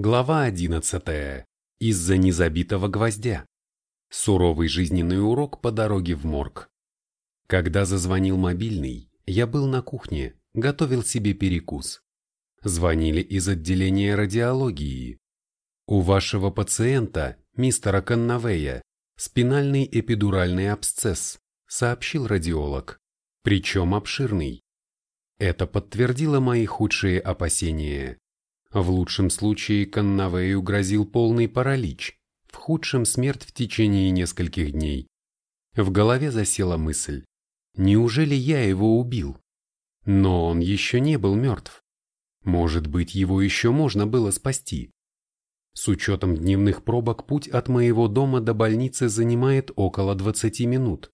Глава 11. Из-за незабитого гвоздя. Суровый жизненный урок по дороге в морг. Когда зазвонил мобильный, я был на кухне, готовил себе перекус. Звонили из отделения радиологии. У вашего пациента, мистера Конновея, спинальный эпидуральный абсцесс, сообщил радиолог, причем обширный. Это подтвердило мои худшие опасения. В лучшем случае Конновею грозил полный паралич, в худшем смерть в течение нескольких дней. В голове засела мысль, неужели я его убил? Но он еще не был мертв. Может быть, его еще можно было спасти. С учетом дневных пробок путь от моего дома до больницы занимает около 20 минут.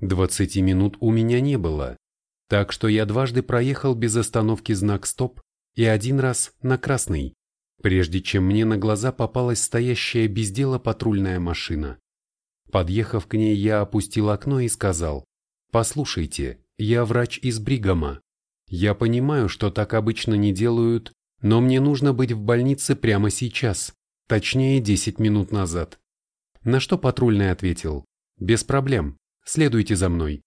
20 минут у меня не было, так что я дважды проехал без остановки знак «Стоп» и один раз на красный, прежде чем мне на глаза попалась стоящая без дела патрульная машина. Подъехав к ней, я опустил окно и сказал, «Послушайте, я врач из Бригама. Я понимаю, что так обычно не делают, но мне нужно быть в больнице прямо сейчас, точнее 10 минут назад». На что патрульный ответил, «Без проблем, следуйте за мной».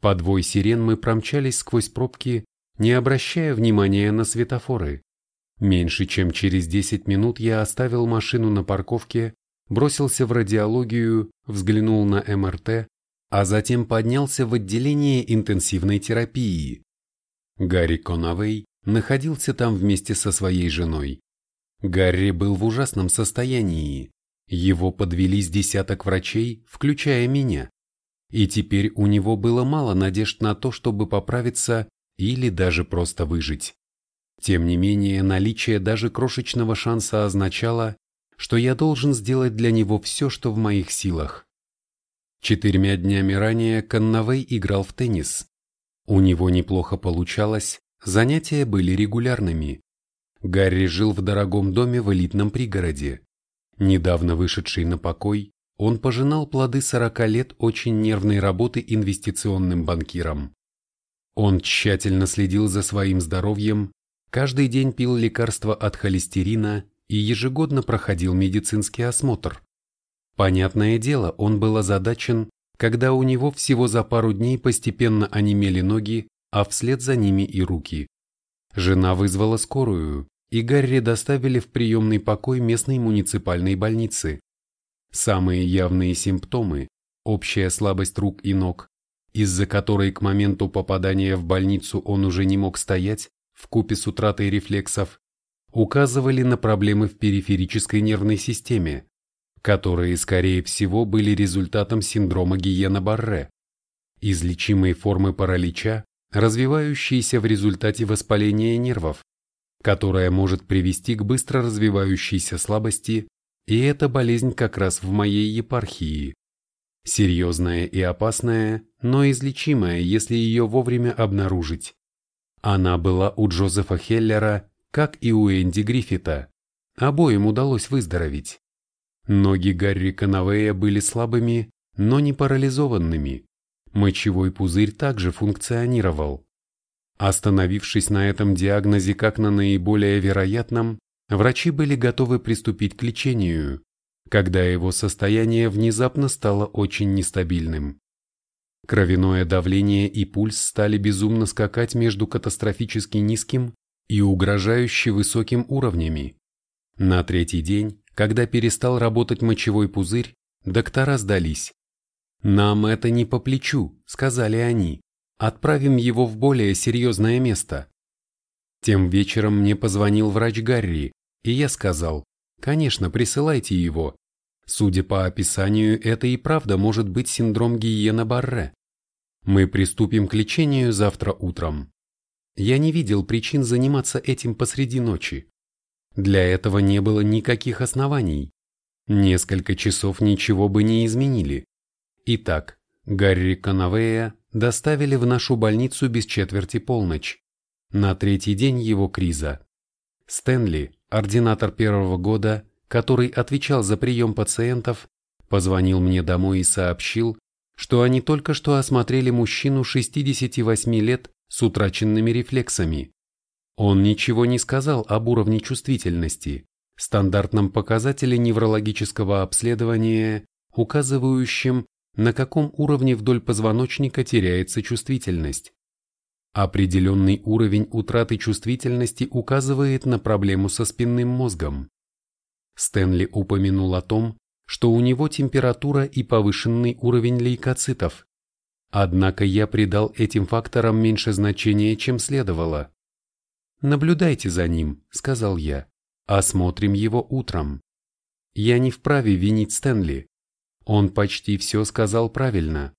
Подвой сирен мы промчались сквозь пробки не обращая внимания на светофоры. Меньше чем через 10 минут я оставил машину на парковке, бросился в радиологию, взглянул на МРТ, а затем поднялся в отделение интенсивной терапии. Гарри Конавей находился там вместе со своей женой. Гарри был в ужасном состоянии. Его подвели с десяток врачей, включая меня. И теперь у него было мало надежд на то, чтобы поправиться или даже просто выжить. Тем не менее, наличие даже крошечного шанса означало, что я должен сделать для него все, что в моих силах. Четырьмя днями ранее Конновей играл в теннис. У него неплохо получалось, занятия были регулярными. Гарри жил в дорогом доме в элитном пригороде. Недавно вышедший на покой, он пожинал плоды 40 лет очень нервной работы инвестиционным банкиром. Он тщательно следил за своим здоровьем, каждый день пил лекарства от холестерина и ежегодно проходил медицинский осмотр. Понятное дело, он был озадачен, когда у него всего за пару дней постепенно онемели ноги, а вслед за ними и руки. Жена вызвала скорую, и Гарри доставили в приемный покой местной муниципальной больницы. Самые явные симптомы – общая слабость рук и ног, из-за которой к моменту попадания в больницу он уже не мог стоять, в купе с утратой рефлексов, указывали на проблемы в периферической нервной системе, которые, скорее всего, были результатом синдрома Гиена-Барре, излечимой формы паралича, развивающейся в результате воспаления нервов, которая может привести к быстро развивающейся слабости, и эта болезнь как раз в моей епархии. Серьезная и опасная, но излечимая, если ее вовремя обнаружить. Она была у Джозефа Хеллера, как и у Энди Гриффита. Обоим удалось выздороветь. Ноги Гарри Канавея были слабыми, но не парализованными. Мочевой пузырь также функционировал. Остановившись на этом диагнозе как на наиболее вероятном, врачи были готовы приступить к лечению, когда его состояние внезапно стало очень нестабильным. Кровяное давление и пульс стали безумно скакать между катастрофически низким и угрожающе высоким уровнями. На третий день, когда перестал работать мочевой пузырь, доктора сдались. «Нам это не по плечу», — сказали они. «Отправим его в более серьезное место». Тем вечером мне позвонил врач Гарри, и я сказал, «Конечно, присылайте его, Судя по описанию, это и правда может быть синдром Гиена-Барре. Мы приступим к лечению завтра утром. Я не видел причин заниматься этим посреди ночи. Для этого не было никаких оснований. Несколько часов ничего бы не изменили. Итак, Гарри Канавея доставили в нашу больницу без четверти полночь. На третий день его криза. Стэнли, ординатор первого года, который отвечал за прием пациентов, позвонил мне домой и сообщил, что они только что осмотрели мужчину 68 лет с утраченными рефлексами. Он ничего не сказал об уровне чувствительности, стандартном показателе неврологического обследования, указывающем, на каком уровне вдоль позвоночника теряется чувствительность. Определенный уровень утраты чувствительности указывает на проблему со спинным мозгом. Стэнли упомянул о том, что у него температура и повышенный уровень лейкоцитов. Однако я придал этим факторам меньше значения, чем следовало. «Наблюдайте за ним», — сказал я. «Осмотрим его утром». Я не вправе винить Стэнли. Он почти все сказал правильно.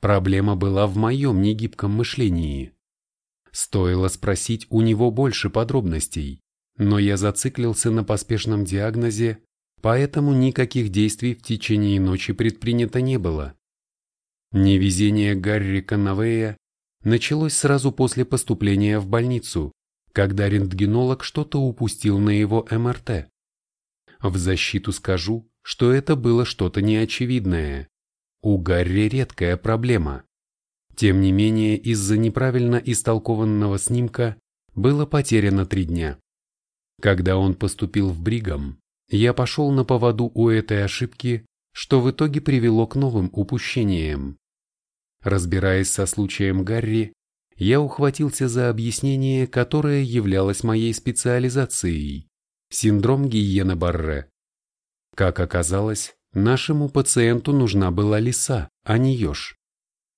Проблема была в моем негибком мышлении. Стоило спросить у него больше подробностей, но я зациклился на поспешном диагнозе, поэтому никаких действий в течение ночи предпринято не было. Невезение Гарри Канавея началось сразу после поступления в больницу, когда рентгенолог что-то упустил на его МРТ. В защиту скажу, что это было что-то неочевидное. У Гарри редкая проблема. Тем не менее, из-за неправильно истолкованного снимка было потеряно три дня. Когда он поступил в Бригам, я пошел на поводу у этой ошибки, что в итоге привело к новым упущениям. Разбираясь со случаем Гарри, я ухватился за объяснение, которое являлось моей специализацией – синдром Гиена-Барре. Как оказалось, нашему пациенту нужна была лиса, а не еж.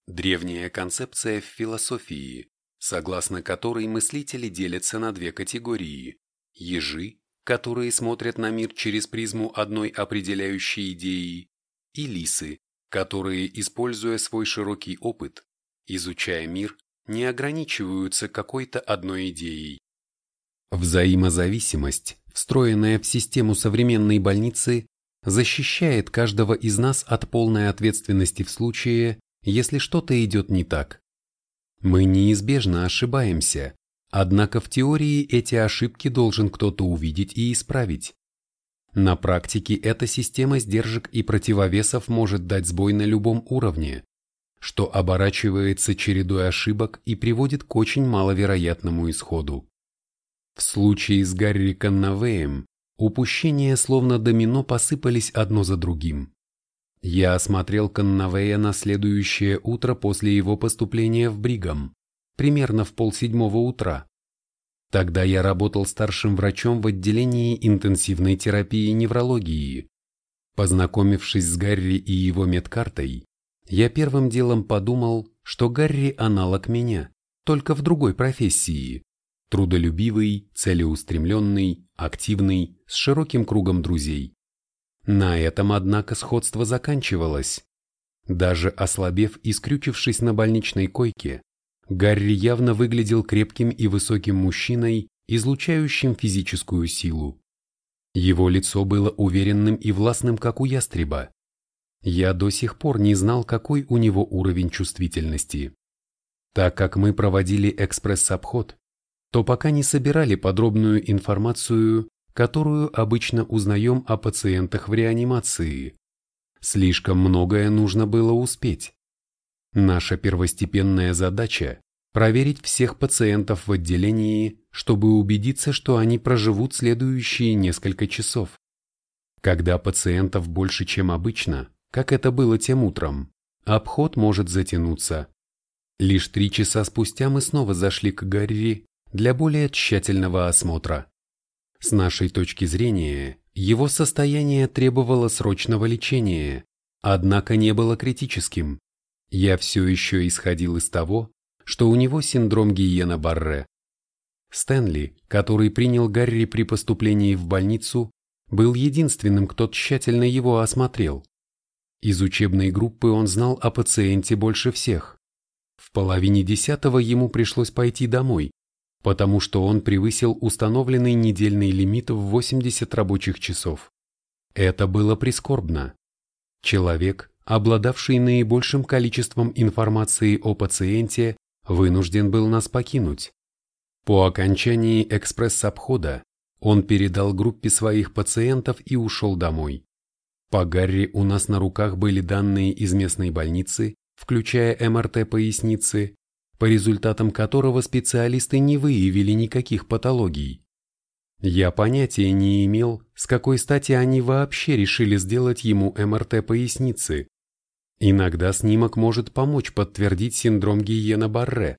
Древняя концепция в философии, согласно которой мыслители делятся на две категории – ежи, которые смотрят на мир через призму одной определяющей идеи, и лисы, которые, используя свой широкий опыт, изучая мир, не ограничиваются какой-то одной идеей. Взаимозависимость, встроенная в систему современной больницы, защищает каждого из нас от полной ответственности в случае, если что-то идет не так. Мы неизбежно ошибаемся, однако в теории эти ошибки должен кто-то увидеть и исправить. На практике эта система сдержек и противовесов может дать сбой на любом уровне, что оборачивается чередой ошибок и приводит к очень маловероятному исходу. В случае с Гарри Каннавеем упущения словно домино посыпались одно за другим. Я осмотрел Коннавея на следующее утро после его поступления в Бригам, примерно в полседьмого утра. Тогда я работал старшим врачом в отделении интенсивной терапии неврологии. Познакомившись с Гарри и его медкартой, я первым делом подумал, что Гарри аналог меня, только в другой профессии. Трудолюбивый, целеустремленный, активный, с широким кругом друзей. На этом, однако, сходство заканчивалось. Даже ослабев и скрючившись на больничной койке, Гарри явно выглядел крепким и высоким мужчиной, излучающим физическую силу. Его лицо было уверенным и властным, как у ястреба. Я до сих пор не знал, какой у него уровень чувствительности. Так как мы проводили экспресс-обход, то пока не собирали подробную информацию, которую обычно узнаем о пациентах в реанимации. Слишком многое нужно было успеть. Наша первостепенная задача – проверить всех пациентов в отделении, чтобы убедиться, что они проживут следующие несколько часов. Когда пациентов больше, чем обычно, как это было тем утром, обход может затянуться. Лишь три часа спустя мы снова зашли к Гарри для более тщательного осмотра. С нашей точки зрения, его состояние требовало срочного лечения, однако не было критическим. Я все еще исходил из того, что у него синдром Гиена-Барре. Стэнли, который принял Гарри при поступлении в больницу, был единственным, кто тщательно его осмотрел. Из учебной группы он знал о пациенте больше всех. В половине десятого ему пришлось пойти домой, потому что он превысил установленный недельный лимит в 80 рабочих часов. Это было прискорбно. Человек, обладавший наибольшим количеством информации о пациенте, вынужден был нас покинуть. По окончании экспресс-обхода он передал группе своих пациентов и ушел домой. По Гарри у нас на руках были данные из местной больницы, включая МРТ поясницы, по результатам которого специалисты не выявили никаких патологий. Я понятия не имел, с какой стати они вообще решили сделать ему МРТ поясницы. Иногда снимок может помочь подтвердить синдром Гиена-Барре.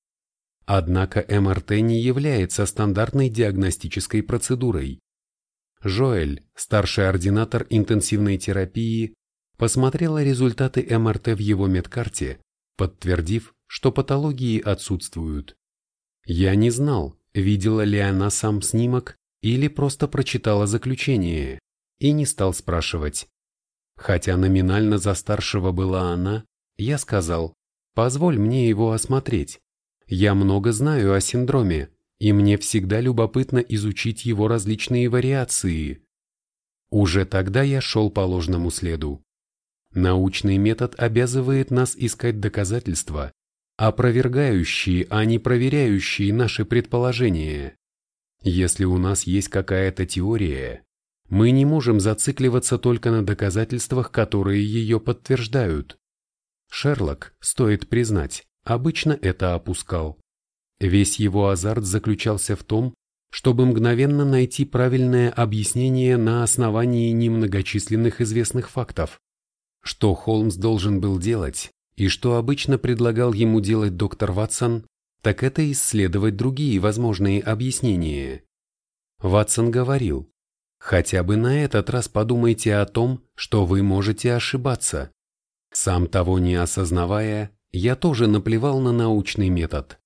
Однако МРТ не является стандартной диагностической процедурой. Жоэль, старший ординатор интенсивной терапии, посмотрела результаты МРТ в его медкарте, подтвердив, что патологии отсутствуют. Я не знал, видела ли она сам снимок или просто прочитала заключение, и не стал спрашивать. Хотя номинально за старшего была она, я сказал, позволь мне его осмотреть. Я много знаю о синдроме, и мне всегда любопытно изучить его различные вариации. Уже тогда я шел по ложному следу. Научный метод обязывает нас искать доказательства, опровергающие, а не проверяющие наши предположения. Если у нас есть какая-то теория, мы не можем зацикливаться только на доказательствах, которые ее подтверждают. Шерлок, стоит признать, обычно это опускал. Весь его азарт заключался в том, чтобы мгновенно найти правильное объяснение на основании немногочисленных известных фактов. Что Холмс должен был делать, и что обычно предлагал ему делать доктор Ватсон, так это исследовать другие возможные объяснения. Ватсон говорил, хотя бы на этот раз подумайте о том, что вы можете ошибаться. Сам того не осознавая, я тоже наплевал на научный метод.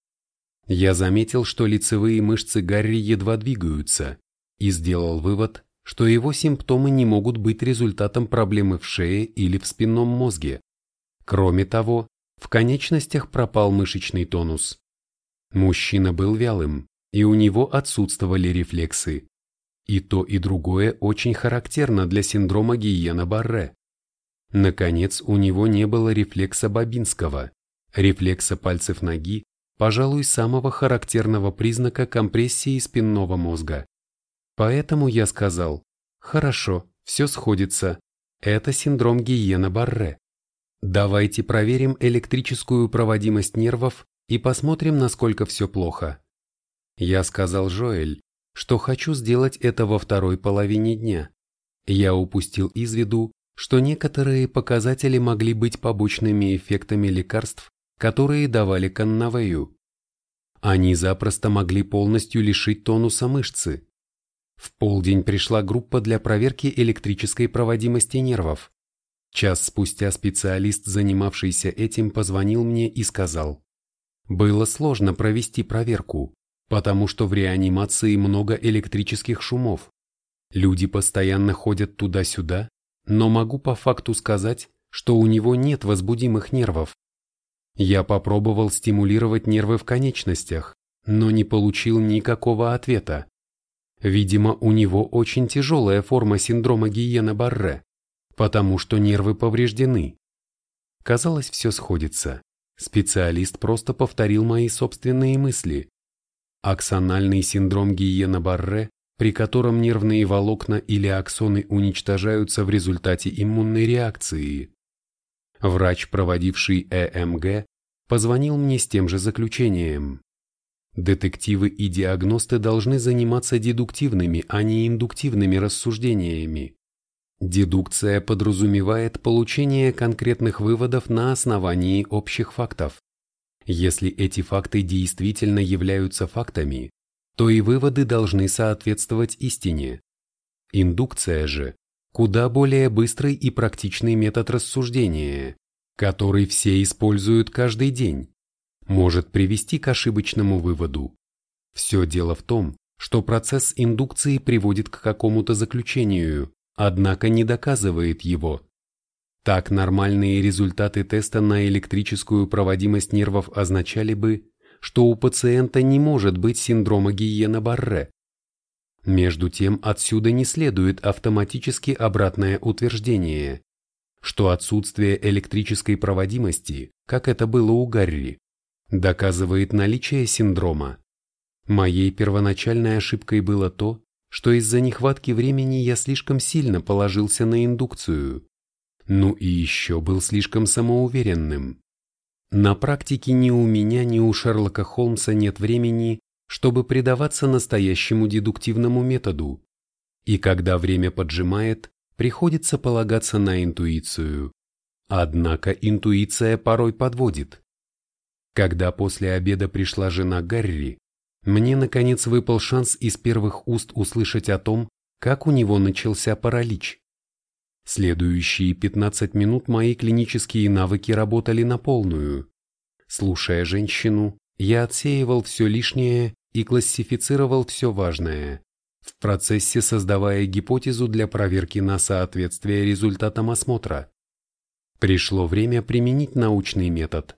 Я заметил, что лицевые мышцы Гарри едва двигаются, и сделал вывод, что его симптомы не могут быть результатом проблемы в шее или в спинном мозге. Кроме того, в конечностях пропал мышечный тонус. Мужчина был вялым, и у него отсутствовали рефлексы. И то, и другое очень характерно для синдрома Гиена-Барре. Наконец, у него не было рефлекса Бабинского, рефлекса пальцев ноги, пожалуй, самого характерного признака компрессии спинного мозга. Поэтому я сказал, хорошо, все сходится, это синдром Гиена-Барре. Давайте проверим электрическую проводимость нервов и посмотрим, насколько все плохо. Я сказал Жоэль, что хочу сделать это во второй половине дня. Я упустил из виду, что некоторые показатели могли быть побочными эффектами лекарств, которые давали Каннавею. Они запросто могли полностью лишить тонуса мышцы. В полдень пришла группа для проверки электрической проводимости нервов. Час спустя специалист, занимавшийся этим, позвонил мне и сказал, «Было сложно провести проверку, потому что в реанимации много электрических шумов. Люди постоянно ходят туда-сюда, но могу по факту сказать, что у него нет возбудимых нервов. Я попробовал стимулировать нервы в конечностях, но не получил никакого ответа. Видимо, у него очень тяжелая форма синдрома Гиена-Барре потому что нервы повреждены. Казалось, все сходится. Специалист просто повторил мои собственные мысли. Аксональный синдром Гиена-Барре, при котором нервные волокна или аксоны уничтожаются в результате иммунной реакции. Врач, проводивший ЭМГ, позвонил мне с тем же заключением. Детективы и диагносты должны заниматься дедуктивными, а не индуктивными рассуждениями. Дедукция подразумевает получение конкретных выводов на основании общих фактов. Если эти факты действительно являются фактами, то и выводы должны соответствовать истине. Индукция же – куда более быстрый и практичный метод рассуждения, который все используют каждый день, может привести к ошибочному выводу. Все дело в том, что процесс индукции приводит к какому-то заключению, однако не доказывает его. Так нормальные результаты теста на электрическую проводимость нервов означали бы, что у пациента не может быть синдрома Гиена-Барре. Между тем отсюда не следует автоматически обратное утверждение, что отсутствие электрической проводимости, как это было у Гарри, доказывает наличие синдрома. Моей первоначальной ошибкой было то, что из-за нехватки времени я слишком сильно положился на индукцию. Ну и еще был слишком самоуверенным. На практике ни у меня, ни у Шерлока Холмса нет времени, чтобы предаваться настоящему дедуктивному методу. И когда время поджимает, приходится полагаться на интуицию. Однако интуиция порой подводит. Когда после обеда пришла жена Гарри, мне наконец выпал шанс из первых уст услышать о том, как у него начался паралич. Следующие 15 минут мои клинические навыки работали на полную. Слушая женщину, я отсеивал все лишнее и классифицировал все важное, в процессе создавая гипотезу для проверки на соответствие результатам осмотра. Пришло время применить научный метод.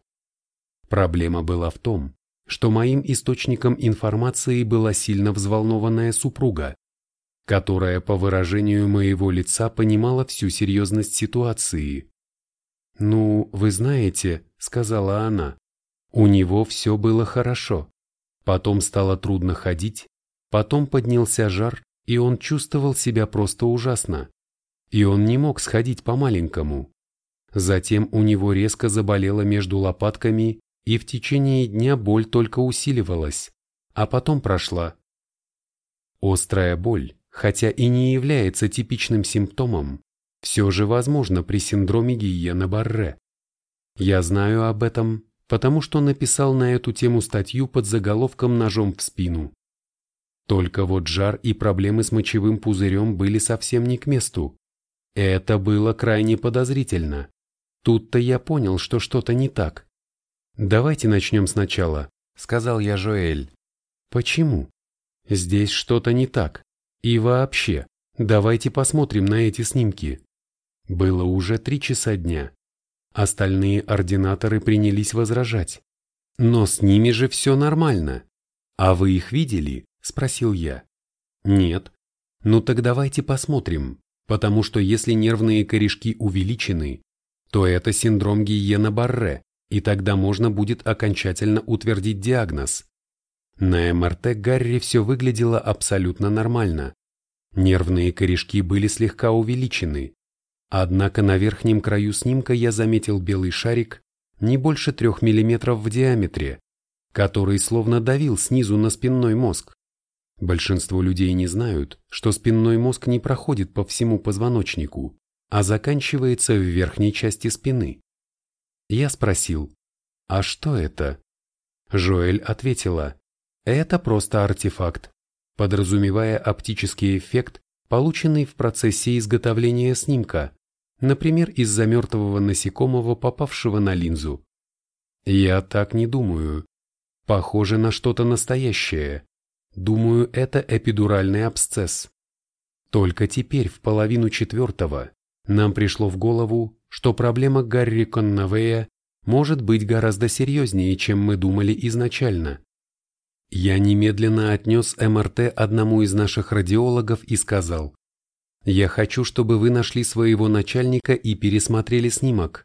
Проблема была в том, что моим источником информации была сильно взволнованная супруга, которая по выражению моего лица понимала всю серьезность ситуации. «Ну, вы знаете», — сказала она, — «у него все было хорошо. Потом стало трудно ходить, потом поднялся жар, и он чувствовал себя просто ужасно. И он не мог сходить по-маленькому. Затем у него резко заболело между лопатками, и в течение дня боль только усиливалась, а потом прошла. Острая боль, хотя и не является типичным симптомом, все же возможно при синдроме Гиена-Барре. Я знаю об этом, потому что написал на эту тему статью под заголовком «Ножом в спину». Только вот жар и проблемы с мочевым пузырем были совсем не к месту. Это было крайне подозрительно. Тут-то я понял, что что-то не так. «Давайте начнем сначала», — сказал я Жоэль. «Почему? Здесь что-то не так. И вообще, давайте посмотрим на эти снимки». Было уже три часа дня. Остальные ординаторы принялись возражать. «Но с ними же все нормально. А вы их видели?» – спросил я. «Нет». «Ну так давайте посмотрим, потому что если нервные корешки увеличены, то это синдром Гиена-Барре, и тогда можно будет окончательно утвердить диагноз. На МРТ Гарри все выглядело абсолютно нормально. Нервные корешки были слегка увеличены. Однако на верхнем краю снимка я заметил белый шарик не больше трех миллиметров в диаметре, который словно давил снизу на спинной мозг. Большинство людей не знают, что спинной мозг не проходит по всему позвоночнику, а заканчивается в верхней части спины. Я спросил, «А что это?» Жоэль ответила, «Это просто артефакт, подразумевая оптический эффект, полученный в процессе изготовления снимка, например, из-за мертвого насекомого, попавшего на линзу. Я так не думаю. Похоже на что-то настоящее. Думаю, это эпидуральный абсцесс. Только теперь, в половину четвертого, нам пришло в голову, что проблема Гарри Конновея может быть гораздо серьезнее, чем мы думали изначально. Я немедленно отнес МРТ одному из наших радиологов и сказал, «Я хочу, чтобы вы нашли своего начальника и пересмотрели снимок.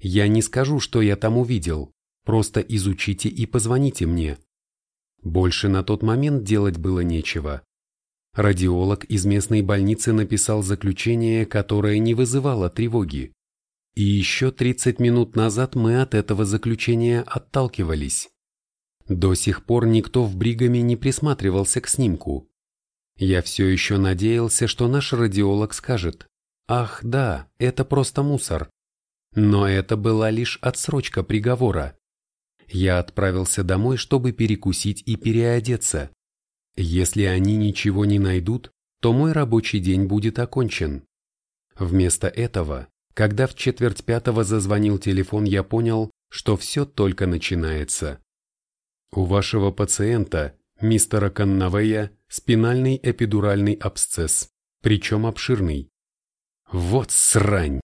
Я не скажу, что я там увидел, просто изучите и позвоните мне». Больше на тот момент делать было нечего. Радиолог из местной больницы написал заключение, которое не вызывало тревоги. И еще 30 минут назад мы от этого заключения отталкивались. До сих пор никто в Бригаме не присматривался к снимку. Я все еще надеялся, что наш радиолог скажет «Ах, да, это просто мусор». Но это была лишь отсрочка приговора. Я отправился домой, чтобы перекусить и переодеться. Если они ничего не найдут, то мой рабочий день будет окончен. Вместо этого, когда в четверть пятого зазвонил телефон, я понял, что все только начинается. У вашего пациента, мистера Каннавея, спинальный эпидуральный абсцесс, причем обширный. Вот срань!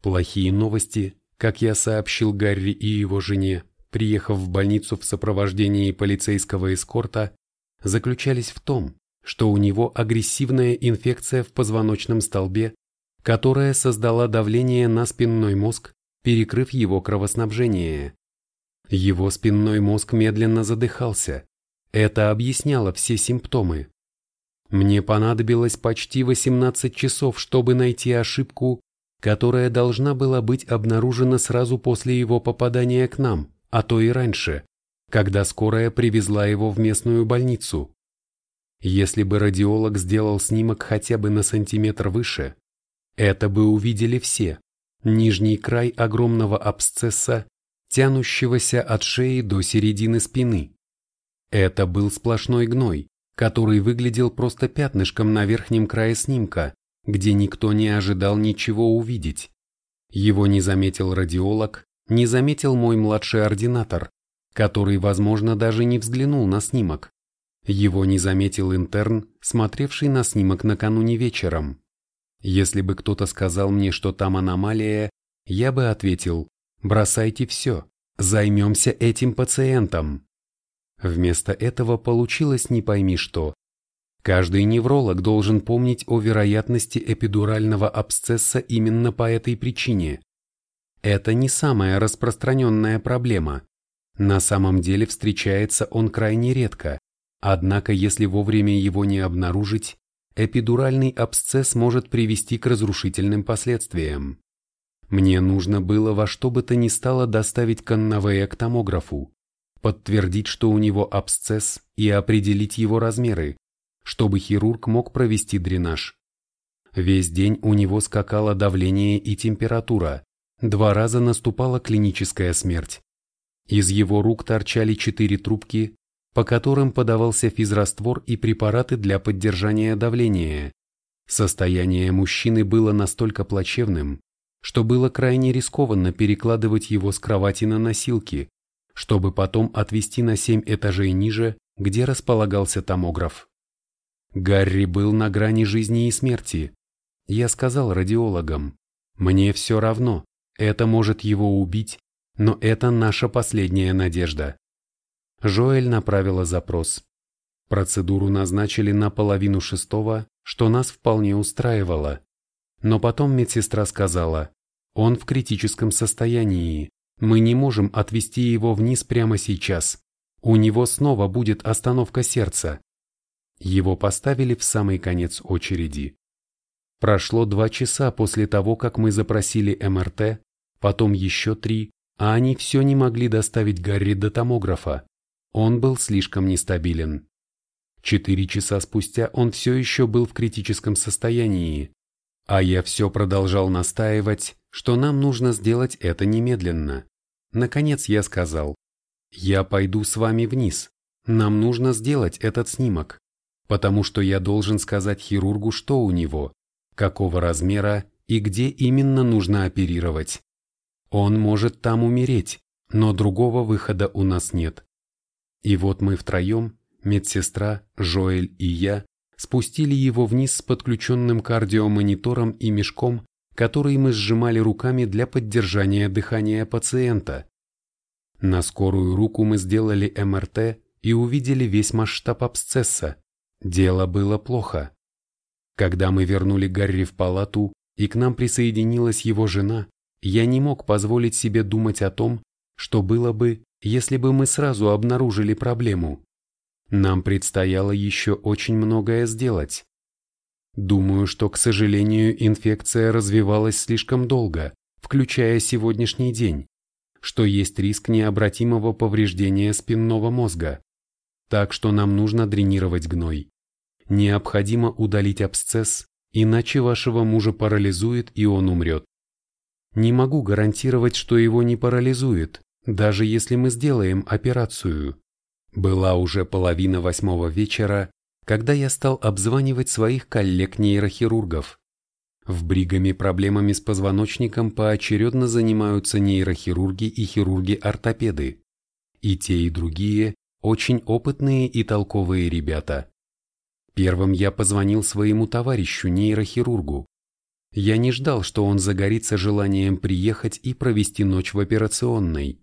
Плохие новости, как я сообщил Гарри и его жене, приехав в больницу в сопровождении полицейского эскорта, заключались в том, что у него агрессивная инфекция в позвоночном столбе, которая создала давление на спинной мозг, перекрыв его кровоснабжение. Его спинной мозг медленно задыхался. Это объясняло все симптомы. Мне понадобилось почти 18 часов, чтобы найти ошибку, которая должна была быть обнаружена сразу после его попадания к нам, а то и раньше когда скорая привезла его в местную больницу. Если бы радиолог сделал снимок хотя бы на сантиметр выше, это бы увидели все. Нижний край огромного абсцесса, тянущегося от шеи до середины спины. Это был сплошной гной, который выглядел просто пятнышком на верхнем крае снимка, где никто не ожидал ничего увидеть. Его не заметил радиолог, не заметил мой младший ординатор, который, возможно, даже не взглянул на снимок. Его не заметил интерн, смотревший на снимок накануне вечером. Если бы кто-то сказал мне, что там аномалия, я бы ответил, бросайте все, займемся этим пациентом. Вместо этого получилось не пойми что. Каждый невролог должен помнить о вероятности эпидурального абсцесса именно по этой причине. Это не самая распространенная проблема. На самом деле встречается он крайне редко, однако если вовремя его не обнаружить, эпидуральный абсцесс может привести к разрушительным последствиям. Мне нужно было во что бы то ни стало доставить Конновея к томографу, подтвердить, что у него абсцесс и определить его размеры, чтобы хирург мог провести дренаж. Весь день у него скакало давление и температура, два раза наступала клиническая смерть. Из его рук торчали четыре трубки, по которым подавался физраствор и препараты для поддержания давления. Состояние мужчины было настолько плачевным, что было крайне рискованно перекладывать его с кровати на носилки, чтобы потом отвезти на семь этажей ниже, где располагался томограф. Гарри был на грани жизни и смерти. Я сказал радиологам, мне все равно, это может его убить, но это наша последняя надежда. Жоэль направила запрос. Процедуру назначили на половину шестого, что нас вполне устраивало. Но потом медсестра сказала, он в критическом состоянии, мы не можем отвести его вниз прямо сейчас. У него снова будет остановка сердца. Его поставили в самый конец очереди. Прошло два часа после того, как мы запросили МРТ, потом еще три, а они все не могли доставить Гарри до томографа. Он был слишком нестабилен. Четыре часа спустя он все еще был в критическом состоянии, а я все продолжал настаивать, что нам нужно сделать это немедленно. Наконец я сказал, я пойду с вами вниз, нам нужно сделать этот снимок, потому что я должен сказать хирургу, что у него, какого размера и где именно нужно оперировать. Он может там умереть, но другого выхода у нас нет. И вот мы втроем, медсестра, Жоэль и я, спустили его вниз с подключенным кардиомонитором и мешком, который мы сжимали руками для поддержания дыхания пациента. На скорую руку мы сделали МРТ и увидели весь масштаб абсцесса. Дело было плохо. Когда мы вернули Гарри в палату, и к нам присоединилась его жена, я не мог позволить себе думать о том, что было бы, если бы мы сразу обнаружили проблему. Нам предстояло еще очень многое сделать. Думаю, что, к сожалению, инфекция развивалась слишком долго, включая сегодняшний день, что есть риск необратимого повреждения спинного мозга. Так что нам нужно дренировать гной. Необходимо удалить абсцесс, иначе вашего мужа парализует и он умрет. Не могу гарантировать, что его не парализует, даже если мы сделаем операцию. Была уже половина восьмого вечера, когда я стал обзванивать своих коллег-нейрохирургов. В Бригаме проблемами с позвоночником поочередно занимаются нейрохирурги и хирурги-ортопеды. И те, и другие очень опытные и толковые ребята. Первым я позвонил своему товарищу, нейрохирургу. Я не ждал, что он загорится желанием приехать и провести ночь в операционной.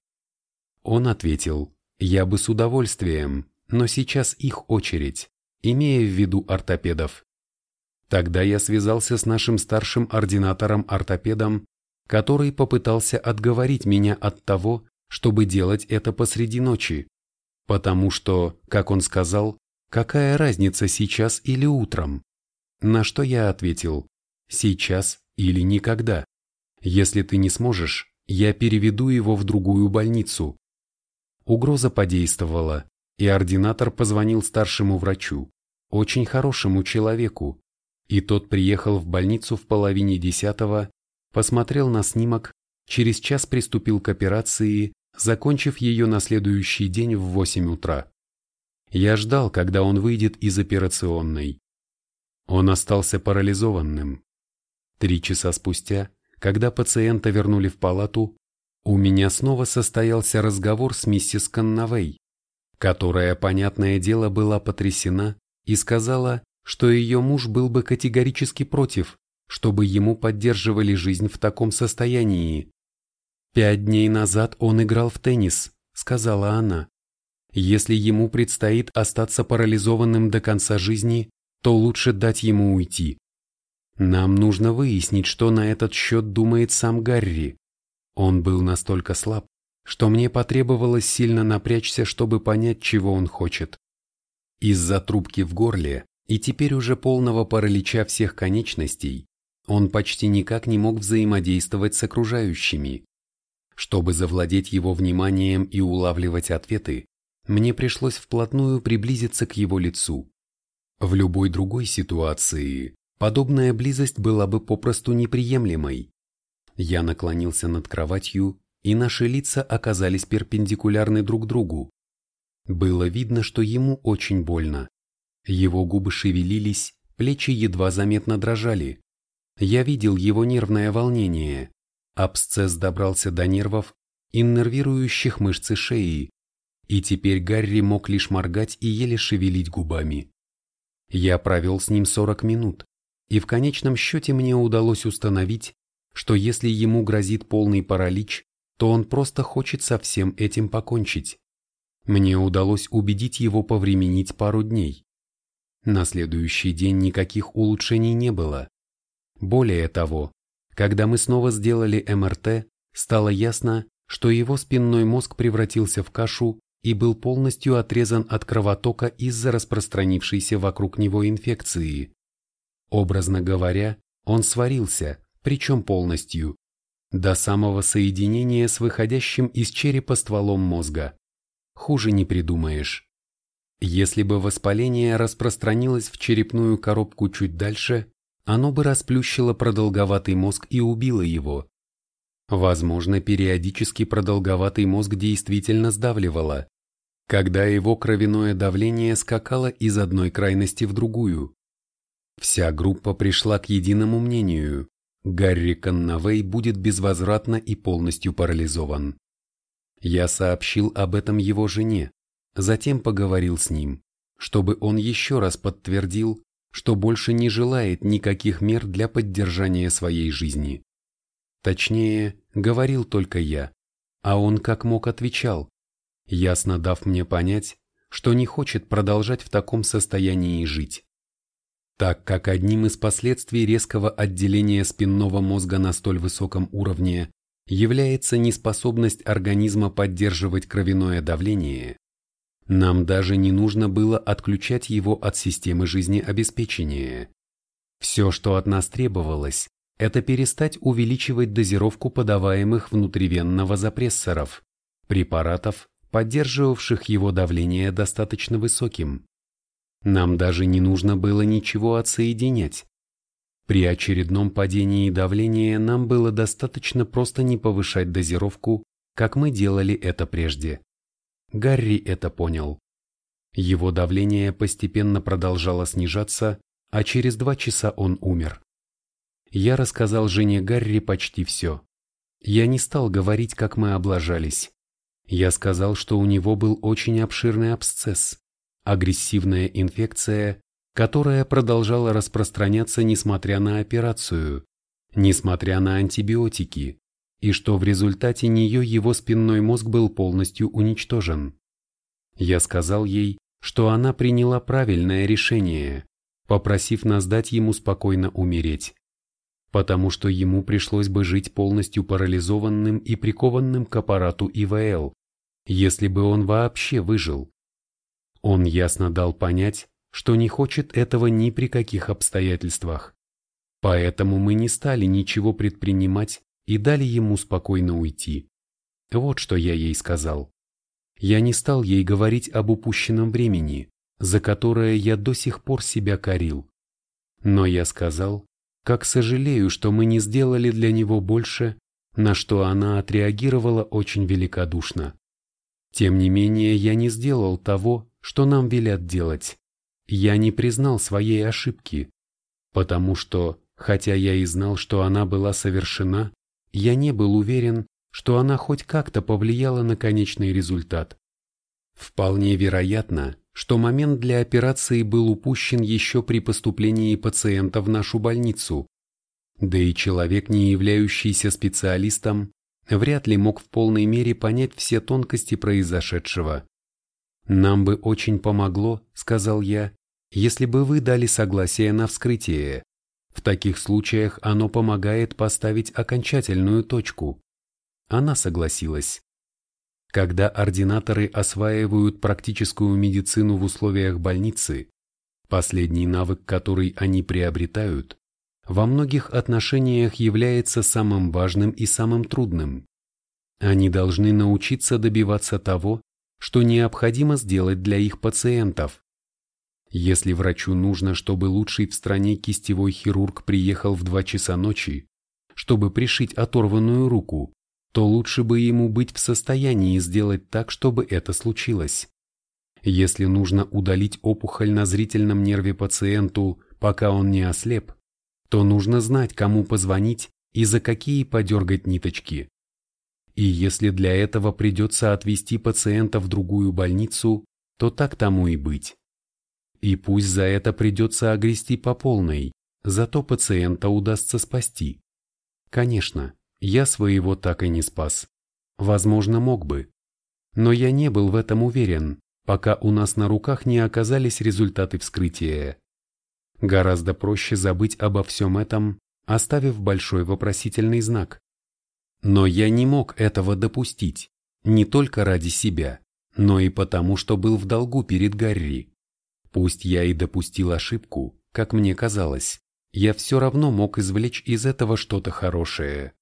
Он ответил, я бы с удовольствием, но сейчас их очередь, имея в виду ортопедов. Тогда я связался с нашим старшим ординатором-ортопедом, который попытался отговорить меня от того, чтобы делать это посреди ночи, потому что, как он сказал, какая разница сейчас или утром? На что я ответил, сейчас или никогда. Если ты не сможешь, я переведу его в другую больницу. Угроза подействовала, и ординатор позвонил старшему врачу, очень хорошему человеку, и тот приехал в больницу в половине десятого, посмотрел на снимок, через час приступил к операции, закончив ее на следующий день в 8 утра. Я ждал, когда он выйдет из операционной. Он остался парализованным. Три часа спустя, когда пациента вернули в палату, у меня снова состоялся разговор с миссис Конновей, которая, понятное дело, была потрясена и сказала, что ее муж был бы категорически против, чтобы ему поддерживали жизнь в таком состоянии. «Пять дней назад он играл в теннис», — сказала она. «Если ему предстоит остаться парализованным до конца жизни, то лучше дать ему уйти. Нам нужно выяснить, что на этот счет думает сам Гарри. Он был настолько слаб, что мне потребовалось сильно напрячься, чтобы понять, чего он хочет. Из-за трубки в горле и теперь уже полного паралича всех конечностей, он почти никак не мог взаимодействовать с окружающими. Чтобы завладеть его вниманием и улавливать ответы, мне пришлось вплотную приблизиться к его лицу. В любой другой ситуации подобная близость была бы попросту неприемлемой. Я наклонился над кроватью, и наши лица оказались перпендикулярны друг другу. Было видно, что ему очень больно. Его губы шевелились, плечи едва заметно дрожали. Я видел его нервное волнение. Абсцесс добрался до нервов, иннервирующих мышцы шеи, и теперь Гарри мог лишь моргать и еле шевелить губами. Я провел с ним 40 минут, и в конечном счете мне удалось установить, что если ему грозит полный паралич, то он просто хочет со всем этим покончить. Мне удалось убедить его повременить пару дней. На следующий день никаких улучшений не было. Более того, когда мы снова сделали МРТ, стало ясно, что его спинной мозг превратился в кашу и был полностью отрезан от кровотока из-за распространившейся вокруг него инфекции. Образно говоря, он сварился, причем полностью, до самого соединения с выходящим из черепа стволом мозга. Хуже не придумаешь. Если бы воспаление распространилось в черепную коробку чуть дальше, оно бы расплющило продолговатый мозг и убило его. Возможно, периодически продолговатый мозг действительно сдавливало, когда его кровяное давление скакало из одной крайности в другую. Вся группа пришла к единому мнению – Гарри Конновей будет безвозвратно и полностью парализован. Я сообщил об этом его жене, затем поговорил с ним, чтобы он еще раз подтвердил, что больше не желает никаких мер для поддержания своей жизни. Точнее, говорил только я, а он как мог отвечал, ясно дав мне понять, что не хочет продолжать в таком состоянии жить. Так как одним из последствий резкого отделения спинного мозга на столь высоком уровне является неспособность организма поддерживать кровяное давление, нам даже не нужно было отключать его от системы жизнеобеспечения. Все, что от нас требовалось, это перестать увеличивать дозировку подаваемых внутривенно вазопрессоров, препаратов, поддерживавших его давление достаточно высоким. Нам даже не нужно было ничего отсоединять. При очередном падении давления нам было достаточно просто не повышать дозировку, как мы делали это прежде. Гарри это понял. Его давление постепенно продолжало снижаться, а через два часа он умер. Я рассказал жене Гарри почти все. Я не стал говорить, как мы облажались. Я сказал, что у него был очень обширный абсцесс, агрессивная инфекция, которая продолжала распространяться несмотря на операцию, несмотря на антибиотики, и что в результате нее его спинной мозг был полностью уничтожен. Я сказал ей, что она приняла правильное решение, попросив нас дать ему спокойно умереть, потому что ему пришлось бы жить полностью парализованным и прикованным к аппарату ИВЛ, если бы он вообще выжил. Он ясно дал понять, что не хочет этого ни при каких обстоятельствах. Поэтому мы не стали ничего предпринимать и дали ему спокойно уйти. Вот что я ей сказал. Я не стал ей говорить об упущенном времени, за которое я до сих пор себя корил. Но я сказал, как сожалею, что мы не сделали для него больше, на что она отреагировала очень великодушно. Тем не менее, я не сделал того, что нам велят делать. Я не признал своей ошибки, потому что, хотя я и знал, что она была совершена, я не был уверен, что она хоть как-то повлияла на конечный результат. Вполне вероятно, что момент для операции был упущен еще при поступлении пациента в нашу больницу. Да и человек, не являющийся специалистом, вряд ли мог в полной мере понять все тонкости произошедшего. «Нам бы очень помогло», — сказал я, — «если бы вы дали согласие на вскрытие. В таких случаях оно помогает поставить окончательную точку». Она согласилась. Когда ординаторы осваивают практическую медицину в условиях больницы, последний навык, который они приобретают, во многих отношениях является самым важным и самым трудным. Они должны научиться добиваться того, что необходимо сделать для их пациентов. Если врачу нужно, чтобы лучший в стране кистевой хирург приехал в 2 часа ночи, чтобы пришить оторванную руку, то лучше бы ему быть в состоянии сделать так, чтобы это случилось. Если нужно удалить опухоль на зрительном нерве пациенту, пока он не ослеп, то нужно знать, кому позвонить и за какие подергать ниточки. И если для этого придется отвезти пациента в другую больницу, то так тому и быть. И пусть за это придется огрести по полной, зато пациента удастся спасти. Конечно, я своего так и не спас. Возможно, мог бы. Но я не был в этом уверен, пока у нас на руках не оказались результаты вскрытия. Гораздо проще забыть обо всем этом, оставив большой вопросительный знак. Но я не мог этого допустить, не только ради себя, но и потому, что был в долгу перед Гарри. Пусть я и допустил ошибку, как мне казалось, я все равно мог извлечь из этого что-то хорошее.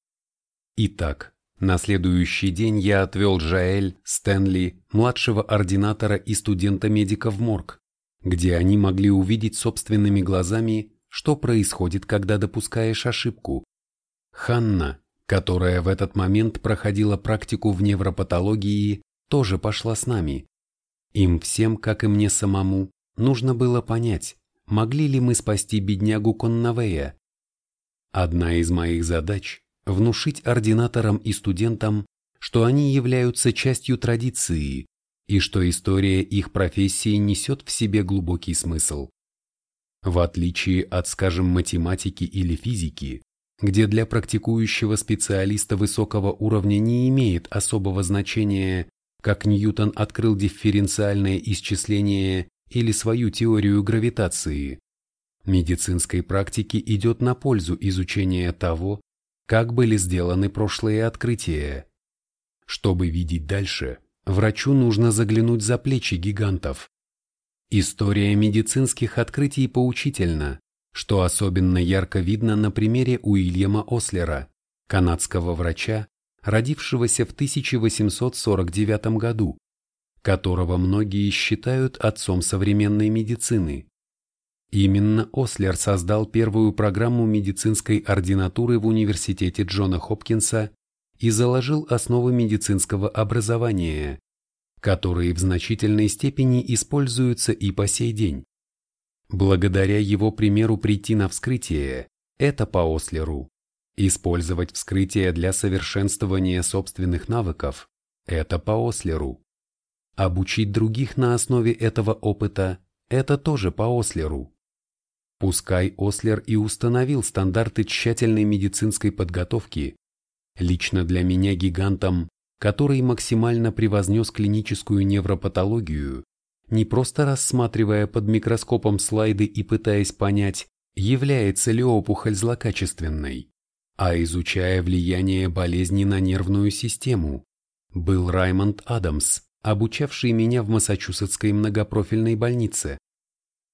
Итак, на следующий день я отвел Жаэль, Стэнли, младшего ординатора и студента-медика в морг, где они могли увидеть собственными глазами, что происходит, когда допускаешь ошибку. Ханна, которая в этот момент проходила практику в невропатологии, тоже пошла с нами. Им всем, как и мне самому, нужно было понять, могли ли мы спасти беднягу Коннавея. Одна из моих задач внушить ординаторам и студентам, что они являются частью традиции и что история их профессии несет в себе глубокий смысл. В отличие от, скажем, математики или физики, где для практикующего специалиста высокого уровня не имеет особого значения, как Ньютон открыл дифференциальное исчисление или свою теорию гравитации, медицинской практике идет на пользу изучение того, как были сделаны прошлые открытия. Чтобы видеть дальше, врачу нужно заглянуть за плечи гигантов. История медицинских открытий поучительна, что особенно ярко видно на примере Уильяма Ослера, канадского врача, родившегося в 1849 году, которого многие считают отцом современной медицины. Именно Ослер создал первую программу медицинской ординатуры в университете Джона Хопкинса и заложил основы медицинского образования, которые в значительной степени используются и по сей день. Благодаря его примеру прийти на вскрытие – это по Ослеру. Использовать вскрытие для совершенствования собственных навыков – это по Ослеру. Обучить других на основе этого опыта – это тоже по Ослеру. Пускай Ослер и установил стандарты тщательной медицинской подготовки, лично для меня гигантом, который максимально превознес клиническую невропатологию, не просто рассматривая под микроскопом слайды и пытаясь понять, является ли опухоль злокачественной, а изучая влияние болезни на нервную систему, был Раймонд Адамс, обучавший меня в Массачусетской многопрофильной больнице.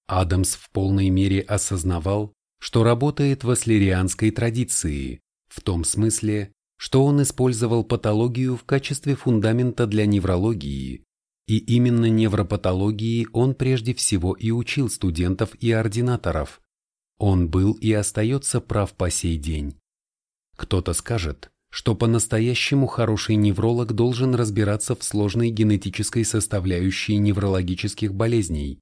Адамс в полной мере осознавал, что работает в аслерианской традиции, в том смысле, что он использовал патологию в качестве фундамента для неврологии, И именно невропатологии он прежде всего и учил студентов и ординаторов. Он был и остается прав по сей день. Кто-то скажет, что по-настоящему хороший невролог должен разбираться в сложной генетической составляющей неврологических болезней,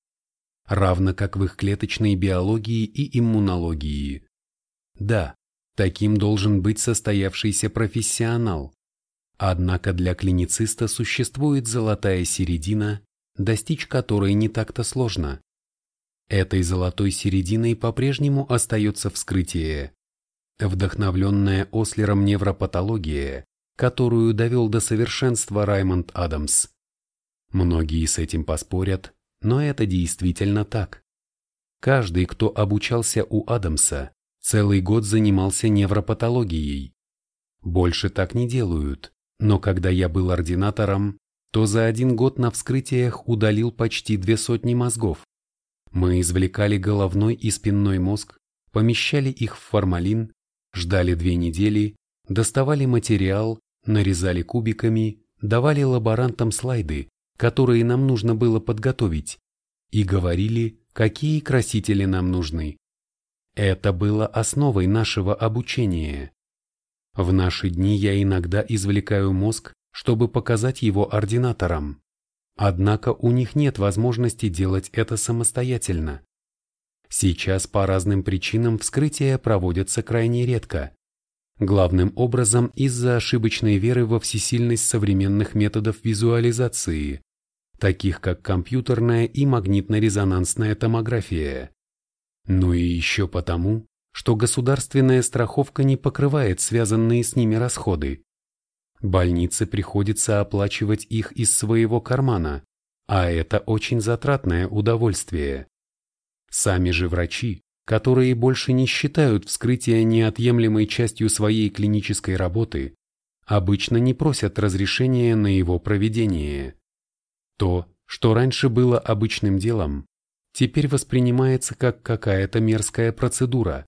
равно как в их клеточной биологии и иммунологии. Да, таким должен быть состоявшийся профессионал. Однако для клинициста существует золотая середина, достичь которой не так-то сложно. Этой золотой серединой по-прежнему остается вскрытие. Вдохновленная Ослером невропатология, которую довел до совершенства Раймонд Адамс. Многие с этим поспорят, но это действительно так. Каждый, кто обучался у Адамса, целый год занимался невропатологией. Больше так не делают, но когда я был ординатором, то за один год на вскрытиях удалил почти две сотни мозгов. Мы извлекали головной и спинной мозг, помещали их в формалин, ждали две недели, доставали материал, нарезали кубиками, давали лаборантам слайды, которые нам нужно было подготовить, и говорили, какие красители нам нужны. Это было основой нашего обучения. В наши дни я иногда извлекаю мозг, чтобы показать его ординаторам. Однако у них нет возможности делать это самостоятельно. Сейчас по разным причинам вскрытия проводятся крайне редко. Главным образом из-за ошибочной веры во всесильность современных методов визуализации, таких как компьютерная и магнитно-резонансная томография. Ну и еще потому, что государственная страховка не покрывает связанные с ними расходы. Больнице приходится оплачивать их из своего кармана, а это очень затратное удовольствие. Сами же врачи, которые больше не считают вскрытие неотъемлемой частью своей клинической работы, обычно не просят разрешения на его проведение. То, что раньше было обычным делом, теперь воспринимается как какая-то мерзкая процедура.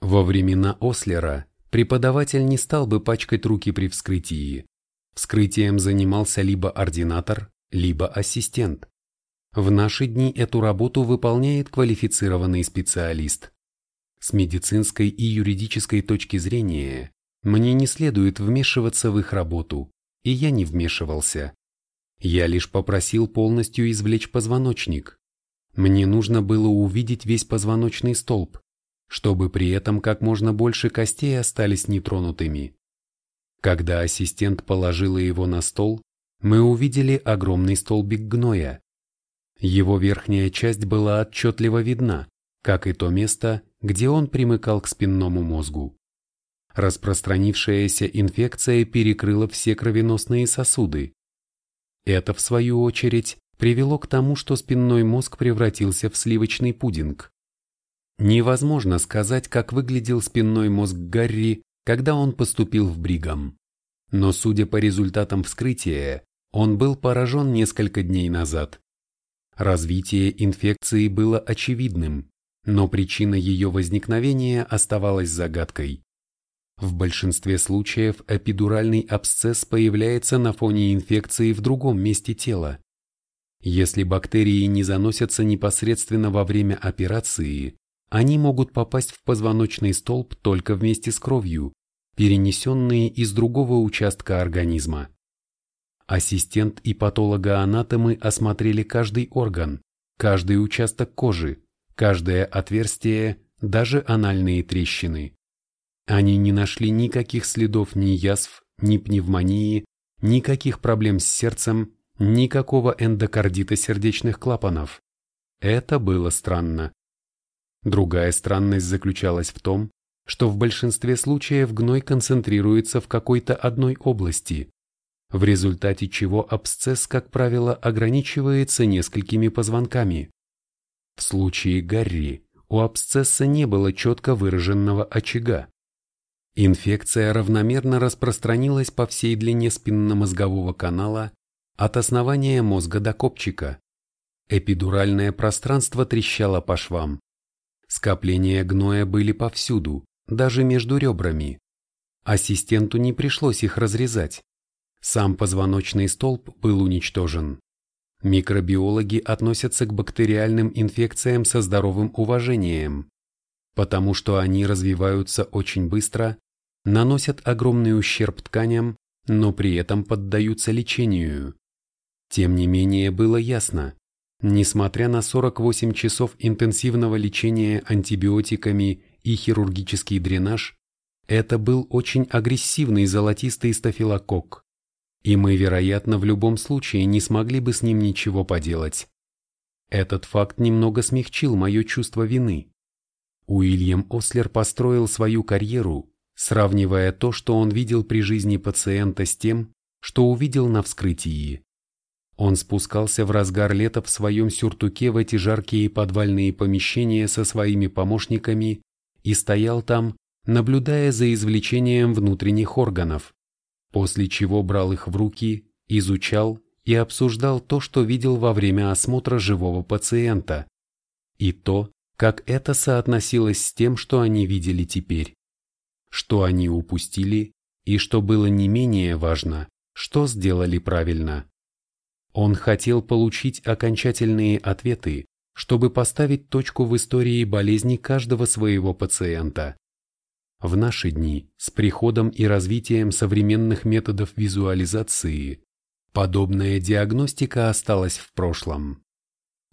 Во времена Ослера преподаватель не стал бы пачкать руки при вскрытии. Вскрытием занимался либо ординатор, либо ассистент. В наши дни эту работу выполняет квалифицированный специалист. С медицинской и юридической точки зрения мне не следует вмешиваться в их работу, и я не вмешивался. Я лишь попросил полностью извлечь позвоночник. Мне нужно было увидеть весь позвоночный столб, чтобы при этом как можно больше костей остались нетронутыми. Когда ассистент положила его на стол, мы увидели огромный столбик гноя. Его верхняя часть была отчетливо видна, как и то место, где он примыкал к спинному мозгу. Распространившаяся инфекция перекрыла все кровеносные сосуды, это, в свою очередь, привело к тому, что спинной мозг превратился в сливочный пудинг. Невозможно сказать, как выглядел спинной мозг Гарри, когда он поступил в Бригам. Но судя по результатам вскрытия, он был поражен несколько дней назад. Развитие инфекции было очевидным, но причина ее возникновения оставалась загадкой. В большинстве случаев эпидуральный абсцесс появляется на фоне инфекции в другом месте тела. Если бактерии не заносятся непосредственно во время операции, они могут попасть в позвоночный столб только вместе с кровью, перенесенные из другого участка организма. Ассистент и патологоанатомы осмотрели каждый орган, каждый участок кожи, каждое отверстие, даже анальные трещины. Они не нашли никаких следов ни язв, ни пневмонии, никаких проблем с сердцем, никакого эндокардита сердечных клапанов. Это было странно. Другая странность заключалась в том, что в большинстве случаев гной концентрируется в какой-то одной области, в результате чего абсцесс, как правило, ограничивается несколькими позвонками. В случае Гарри у абсцесса не было четко выраженного очага. Инфекция равномерно распространилась по всей длине спинномозгового канала от основания мозга до копчика. Эпидуральное пространство трещало по швам. Скопления гноя были повсюду, даже между ребрами. Ассистенту не пришлось их разрезать. Сам позвоночный столб был уничтожен. Микробиологи относятся к бактериальным инфекциям со здоровым уважением, потому что они развиваются очень быстро, наносят огромный ущерб тканям, но при этом поддаются лечению. Тем не менее было ясно, несмотря на 48 часов интенсивного лечения антибиотиками и хирургический дренаж, это был очень агрессивный золотистый стафилококк, и мы, вероятно, в любом случае не смогли бы с ним ничего поделать. Этот факт немного смягчил мое чувство вины. Уильям Ослер построил свою карьеру, сравнивая то, что он видел при жизни пациента с тем, что увидел на вскрытии. Он спускался в разгар лета в своем сюртуке в эти жаркие подвальные помещения со своими помощниками и стоял там, наблюдая за извлечением внутренних органов после чего брал их в руки, изучал и обсуждал то, что видел во время осмотра живого пациента, и то, как это соотносилось с тем, что они видели теперь, что они упустили и, что было не менее важно, что сделали правильно. Он хотел получить окончательные ответы, чтобы поставить точку в истории болезни каждого своего пациента. В наши дни, с приходом и развитием современных методов визуализации, подобная диагностика осталась в прошлом.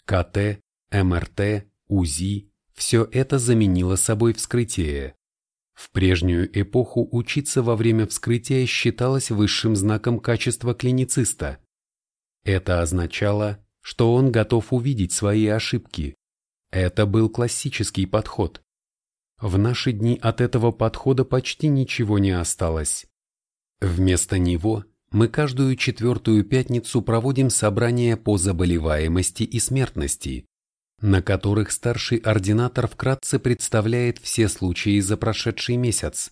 КТ, МРТ, УЗИ – все это заменило собой вскрытие. В прежнюю эпоху учиться во время вскрытия считалось высшим знаком качества клинициста. Это означало, что он готов увидеть свои ошибки. Это был классический подход. В наши дни от этого подхода почти ничего не осталось. Вместо него мы каждую четвертую пятницу проводим собрания по заболеваемости и смертности, на которых старший ординатор вкратце представляет все случаи за прошедший месяц.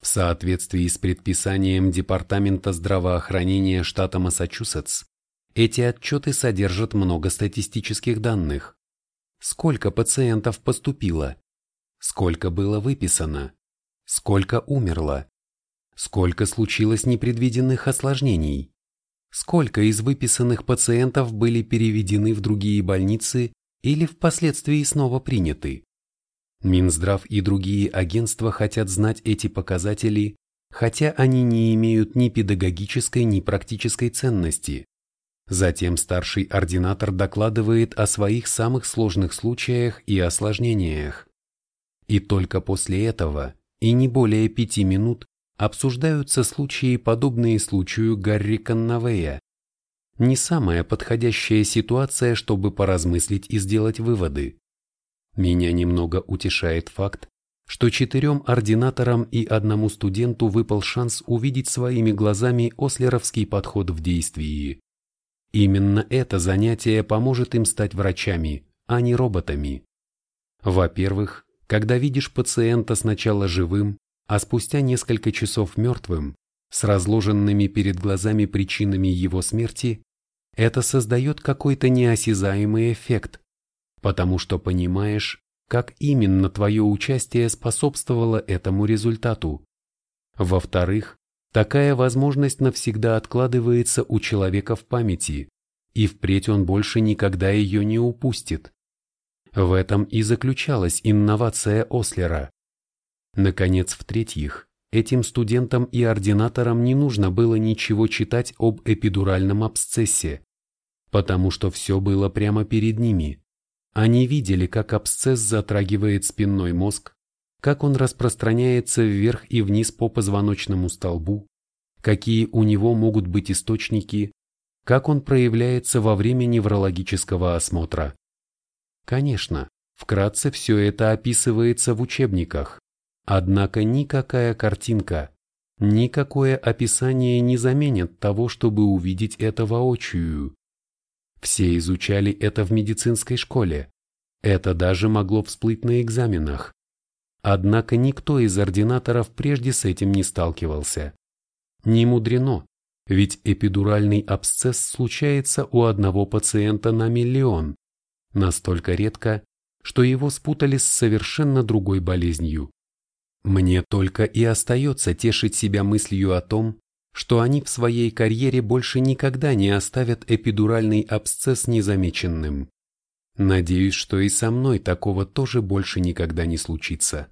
В соответствии с предписанием Департамента здравоохранения штата Массачусетс, эти отчеты содержат много статистических данных. Сколько пациентов поступило, сколько было выписано, сколько умерло, сколько случилось непредвиденных осложнений, сколько из выписанных пациентов были переведены в другие больницы или впоследствии снова приняты. Минздрав и другие агентства хотят знать эти показатели, хотя они не имеют ни педагогической, ни практической ценности. Затем старший ординатор докладывает о своих самых сложных случаях и осложнениях. И только после этого, и не более пяти минут, обсуждаются случаи, подобные случаю Гарри Конновея. Не самая подходящая ситуация, чтобы поразмыслить и сделать выводы. Меня немного утешает факт, что четырем ординаторам и одному студенту выпал шанс увидеть своими глазами ослеровский подход в действии. Именно это занятие поможет им стать врачами, а не роботами. Во-первых, когда видишь пациента сначала живым, а спустя несколько часов мертвым, с разложенными перед глазами причинами его смерти, это создает какой-то неосязаемый эффект, потому что понимаешь, как именно твое участие способствовало этому результату. Во-вторых, такая возможность навсегда откладывается у человека в памяти, и впредь он больше никогда ее не упустит. В этом и заключалась инновация Ослера. Наконец, в-третьих, этим студентам и ординаторам не нужно было ничего читать об эпидуральном абсцессе, потому что все было прямо перед ними. Они видели, как абсцесс затрагивает спинной мозг, как он распространяется вверх и вниз по позвоночному столбу, какие у него могут быть источники, как он проявляется во время неврологического осмотра. Конечно, вкратце все это описывается в учебниках, однако никакая картинка, никакое описание не заменит того, чтобы увидеть это воочию. Все изучали это в медицинской школе, это даже могло всплыть на экзаменах. Однако никто из ординаторов прежде с этим не сталкивался. Не мудрено, ведь эпидуральный абсцесс случается у одного пациента на миллион настолько редко, что его спутали с совершенно другой болезнью. Мне только и остается тешить себя мыслью о том, что они в своей карьере больше никогда не оставят эпидуральный абсцесс незамеченным. Надеюсь, что и со мной такого тоже больше никогда не случится.